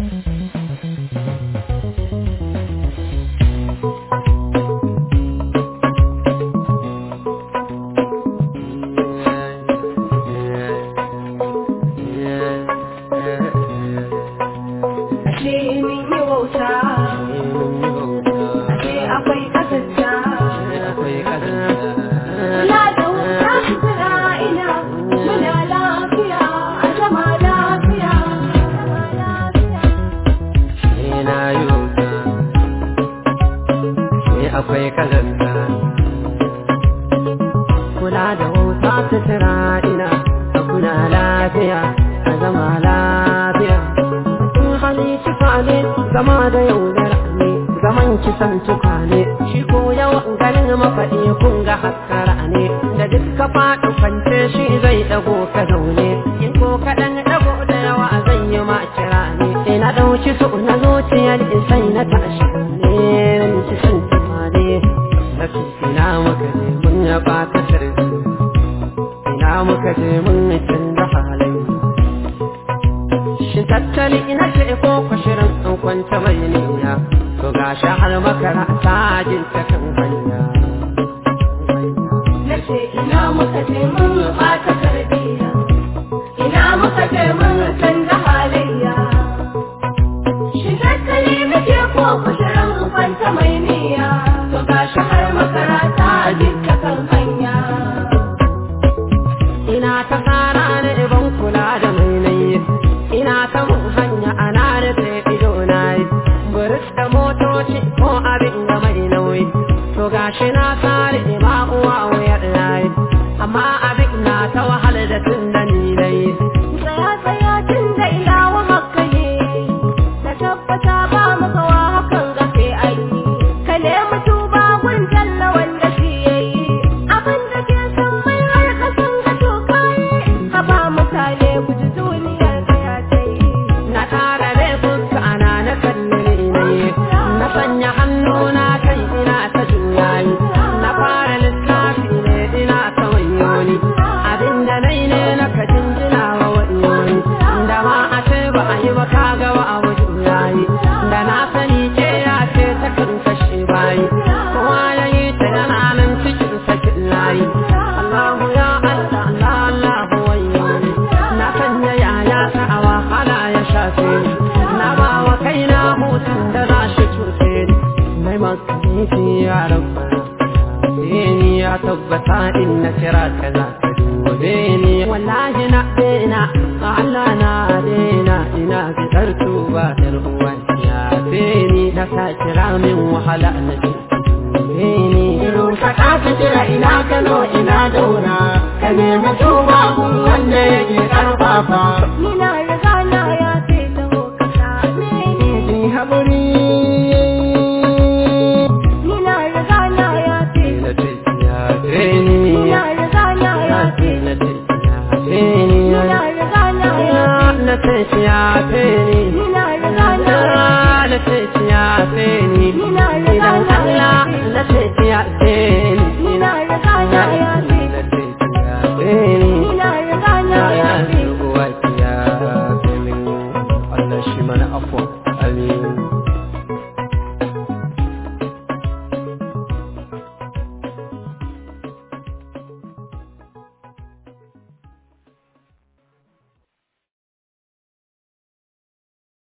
Mm-hmm. Akwai kazanta kula da wuta sutura ina a kuna lafiya a zama lafiya. In hali cika ne zama da yaudara ne zaman kisan ya ɓata sarki. Ina muka je mun canza Shin tattali ina ce ko an kwanta mai niyya to har makara ta jin ta kan hanya. na ce ina muka je mun tarbiyya. Ina muka je mun canza halayya. Shi tattali ko ba a yi ba ka ga wa abu juyayi da na sani ke ya ce ta kan kashe bayi. Kowa ya yi ta yana nan cikin sakin layi. Allahu ya Allah Allah Allahu wayoni na sanya yaya ta a wahala ya shafe ni. Na ba wa kaina hutun da za shi cuce ni. Mai makanifi ya rabbana sai ni ya tabbata in kira ka za ka dube ni. Wallahi na dena Allah na dena ina fitar tuba yar uwan ya ni da ka kira min wahala na ce dube ni. Ka ta fitira ina kano ina daura. Ka nemi tuba kun wanda yake ƙarfafa. Ni na riga na ya ce taho ka same ni ki ce na ce ya sai ni